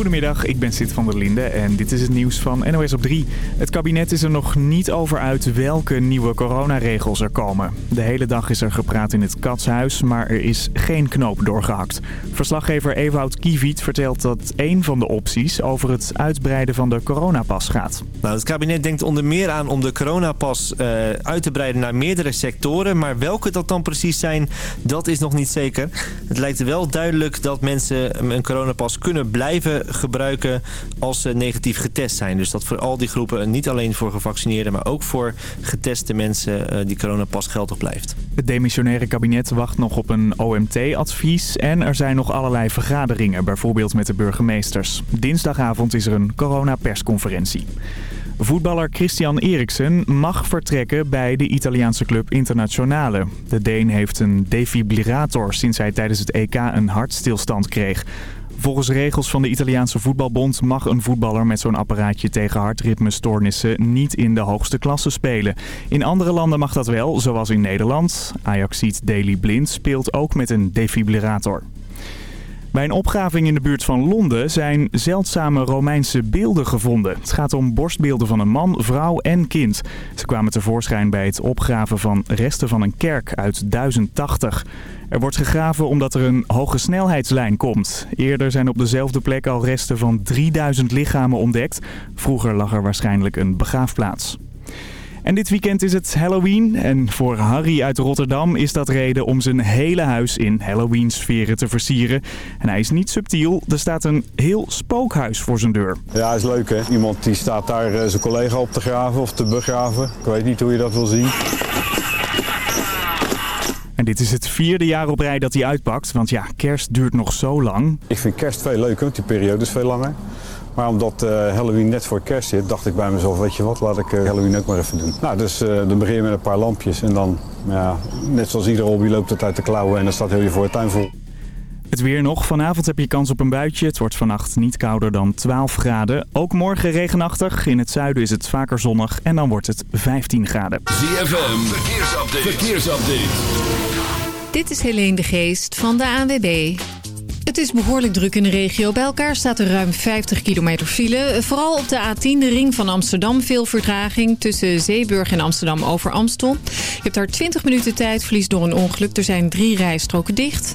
Goedemiddag, ik ben Sid van der Linde en dit is het nieuws van NOS op 3. Het kabinet is er nog niet over uit welke nieuwe coronaregels er komen. De hele dag is er gepraat in het Katshuis, maar er is geen knoop doorgehakt. Verslaggever Ewout Kieviet vertelt dat één van de opties over het uitbreiden van de coronapas gaat. Nou, het kabinet denkt onder meer aan om de coronapas uh, uit te breiden naar meerdere sectoren. Maar welke dat dan precies zijn, dat is nog niet zeker. Het lijkt wel duidelijk dat mensen een coronapas kunnen blijven gebruiken als ze negatief getest zijn. Dus dat voor al die groepen, niet alleen voor gevaccineerden... maar ook voor geteste mensen uh, die coronapas geldig blijft. Het demissionaire kabinet wacht nog op een OMT-advies... en er zijn nog allerlei vergaderingen, bijvoorbeeld met de burgemeesters. Dinsdagavond is er een coronapersconferentie. Voetballer Christian Eriksen mag vertrekken bij de Italiaanse club Internationale. De Deen heeft een defibrillator sinds hij tijdens het EK een hartstilstand kreeg. Volgens regels van de Italiaanse voetbalbond mag een voetballer met zo'n apparaatje tegen hartritmestoornissen niet in de hoogste klasse spelen. In andere landen mag dat wel, zoals in Nederland. Ajaxiet Daily Blind speelt ook met een defibrillator. Bij een opgraving in de buurt van Londen zijn zeldzame Romeinse beelden gevonden. Het gaat om borstbeelden van een man, vrouw en kind. Ze kwamen tevoorschijn bij het opgraven van resten van een kerk uit 1080. Er wordt gegraven omdat er een hoge snelheidslijn komt. Eerder zijn op dezelfde plek al resten van 3000 lichamen ontdekt. Vroeger lag er waarschijnlijk een begraafplaats. En dit weekend is het Halloween en voor Harry uit Rotterdam is dat reden om zijn hele huis in Halloween-sferen te versieren. En hij is niet subtiel, er staat een heel spookhuis voor zijn deur. Ja, is leuk hè. Iemand die staat daar eh, zijn collega op te graven of te begraven. Ik weet niet hoe je dat wil zien. En dit is het vierde jaar op rij dat hij uitpakt, want ja, kerst duurt nog zo lang. Ik vind kerst veel leuker, want die periode is veel langer. Maar omdat uh, Halloween net voor kerst zit, dacht ik bij mezelf, weet je wat, laat ik uh, Halloween ook maar even doen. Nou, dus uh, dan begin je met een paar lampjes en dan, ja, net zoals iedere hobby loopt het uit de klauwen en dan staat heel je voor het tuin vol. Het weer nog. Vanavond heb je kans op een buitje. Het wordt vannacht niet kouder dan 12 graden. Ook morgen regenachtig. In het zuiden is het vaker zonnig en dan wordt het 15 graden. ZFM, verkeersupdate. verkeersupdate. Dit is Helene de Geest van de ANWB. Het is behoorlijk druk in de regio. Bij elkaar staat er ruim 50 kilometer file. Vooral op de A10, de ring van Amsterdam, veel vertraging... tussen Zeeburg en Amsterdam over Amstel. Je hebt daar 20 minuten tijd, verlies door een ongeluk. Er zijn drie rijstroken dicht.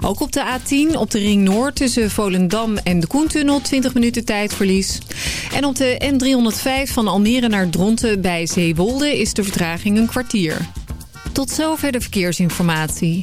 Ook op de A10, op de ring Noord, tussen Volendam en de Koentunnel... 20 minuten tijdverlies. En op de N305 van Almere naar Dronten bij Zeewolde... is de vertraging een kwartier. Tot zover de verkeersinformatie.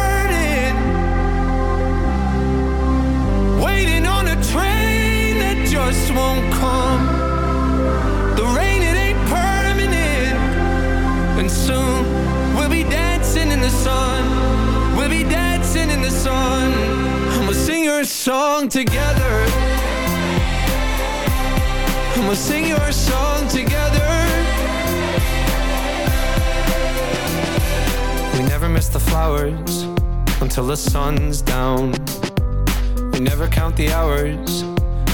we'll be dancing in the sun. I'm a singer song together. I'm a singer song together. We never miss the flowers until the sun's down. We never count the hours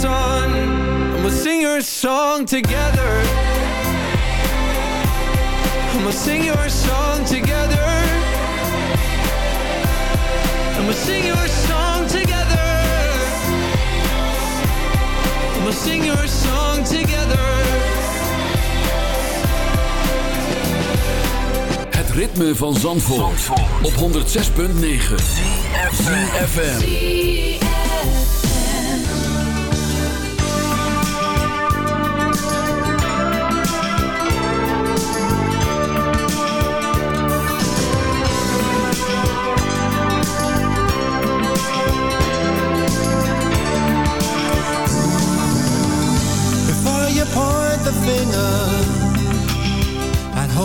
sun. And we'll sing your song together. And we'll sing your song together. And we'll sing your song together. And we'll sing your song together. Het ritme van Zandvoort, op 106.9 FM.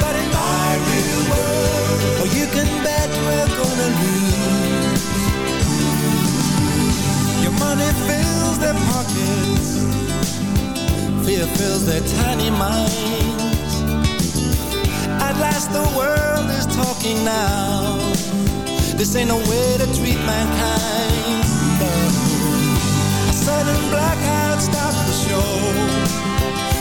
But in my real world, you can bet we're gonna lose. Your money fills their pockets, fear fills their tiny minds. At last the world is talking now. This ain't no way to treat mankind. A sudden blackout stops the show,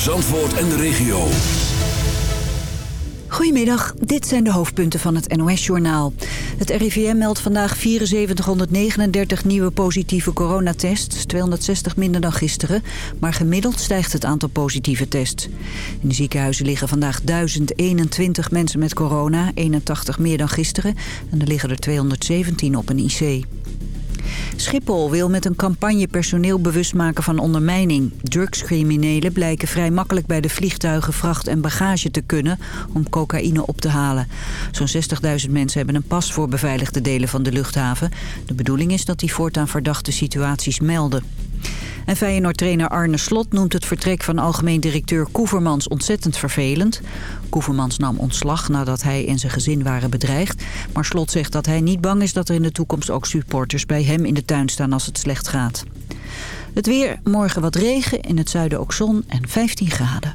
Voor Zandvoort en de regio. Goedemiddag, dit zijn de hoofdpunten van het NOS-journaal. Het RIVM meldt vandaag 7439 nieuwe positieve coronatests. 260 minder dan gisteren, maar gemiddeld stijgt het aantal positieve tests. In de ziekenhuizen liggen vandaag 1021 mensen met corona, 81 meer dan gisteren. En er liggen er 217 op een IC. Schiphol wil met een campagne personeel bewust maken van ondermijning. Drugscriminelen blijken vrij makkelijk bij de vliegtuigen vracht en bagage te kunnen om cocaïne op te halen. Zo'n 60.000 mensen hebben een pas voor beveiligde delen van de luchthaven. De bedoeling is dat die voortaan verdachte situaties melden. En Feyenoord-trainer Arne Slot noemt het vertrek van algemeen directeur Koevermans ontzettend vervelend. Koevermans nam ontslag nadat hij en zijn gezin waren bedreigd. Maar Slot zegt dat hij niet bang is dat er in de toekomst ook supporters bij hem in de tuin staan als het slecht gaat. Het weer, morgen wat regen, in het zuiden ook zon en 15 graden.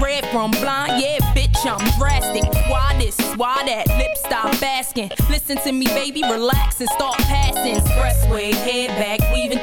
Red from blind, yeah, bitch, I'm drastic. Why this? Why that? Lip stop asking. Listen to me, baby, relax and start passing. Expressway, head back,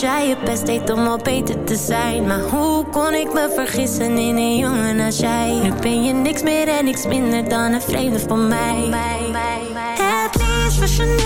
dat jij je best deed om al beter te zijn. Maar hoe kon ik me vergissen in een jongen als jij? Nu ben je niks meer en niks minder dan een vreemde van mij. Het liefst was je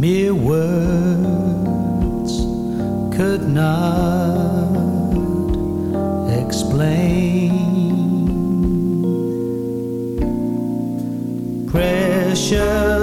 mere words could not explain. Precious.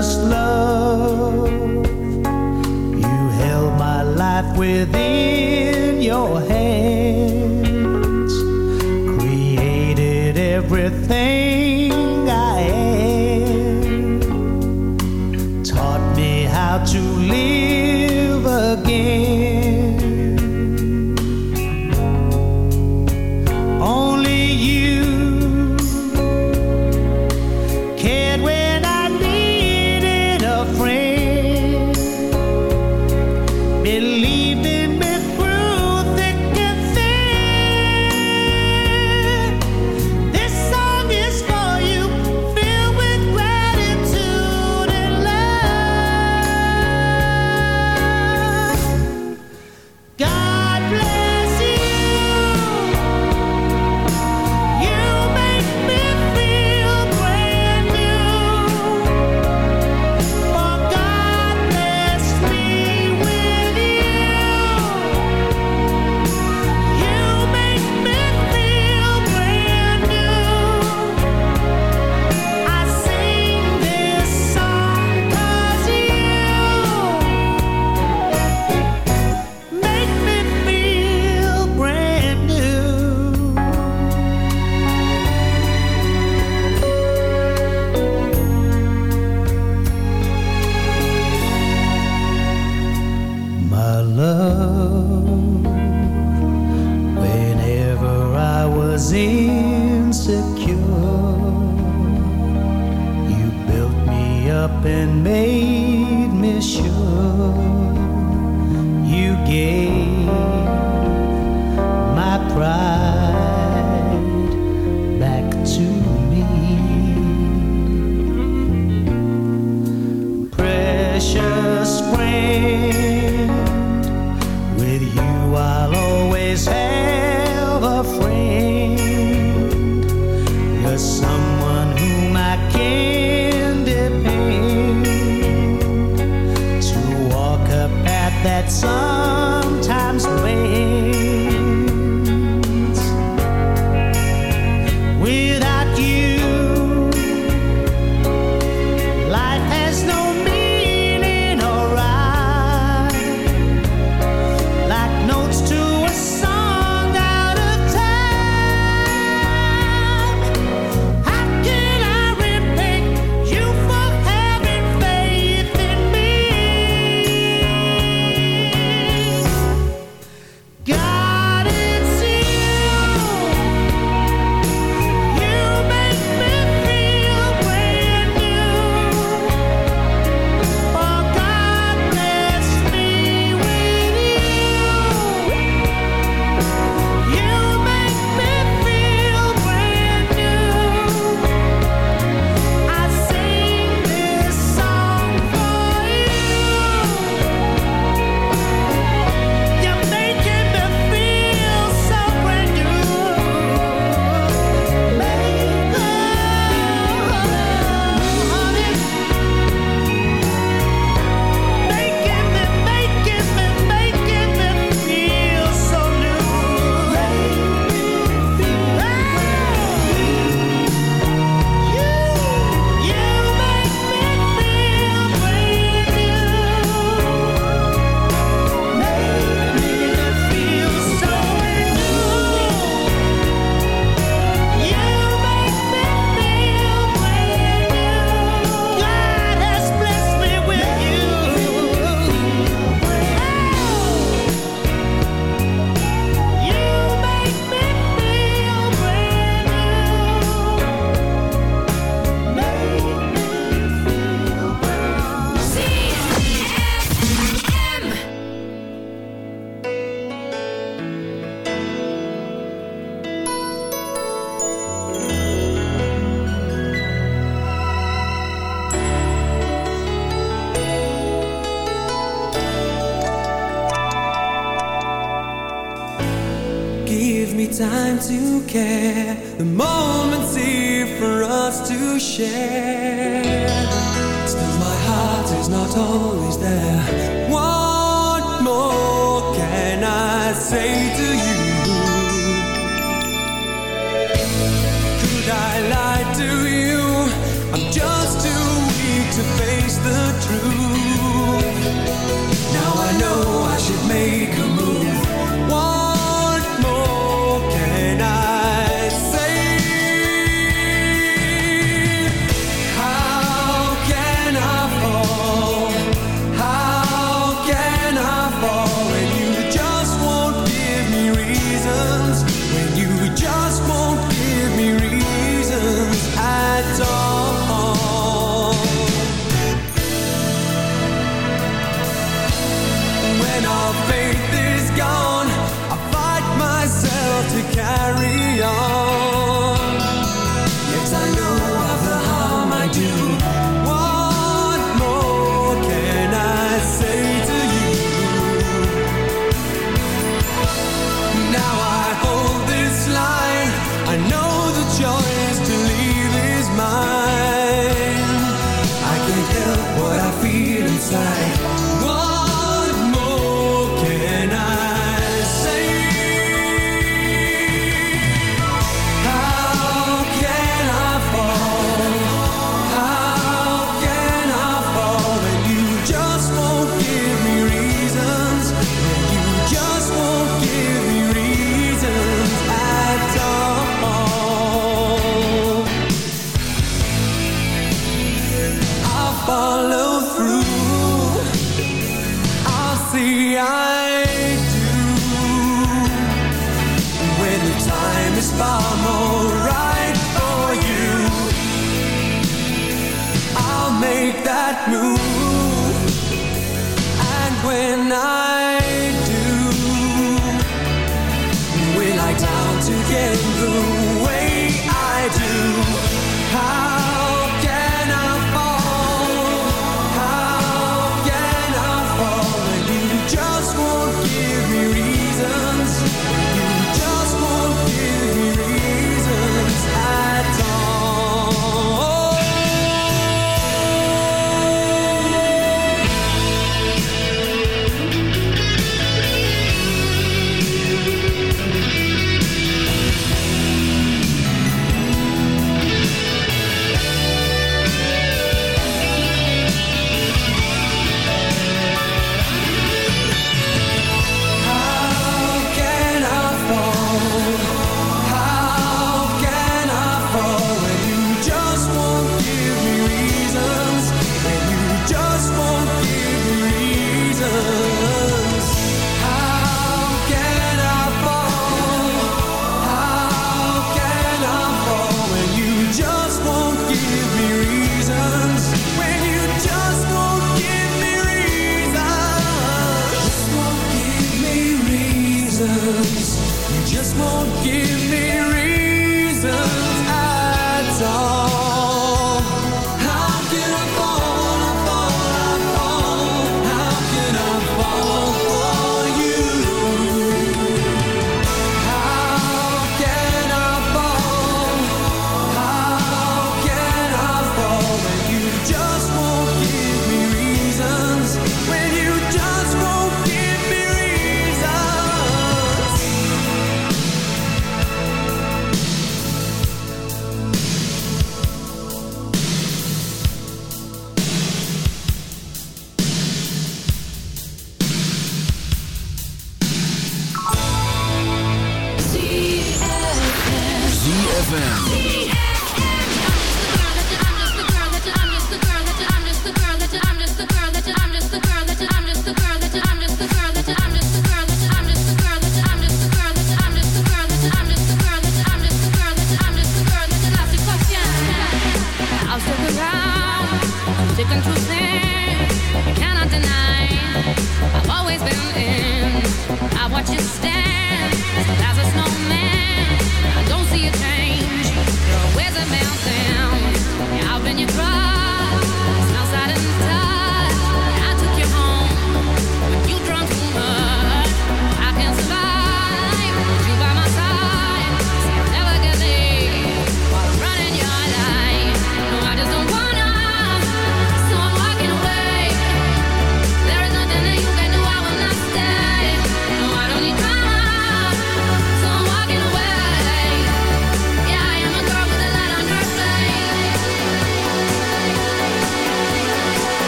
was insecure. You built me up and made me sure. You gave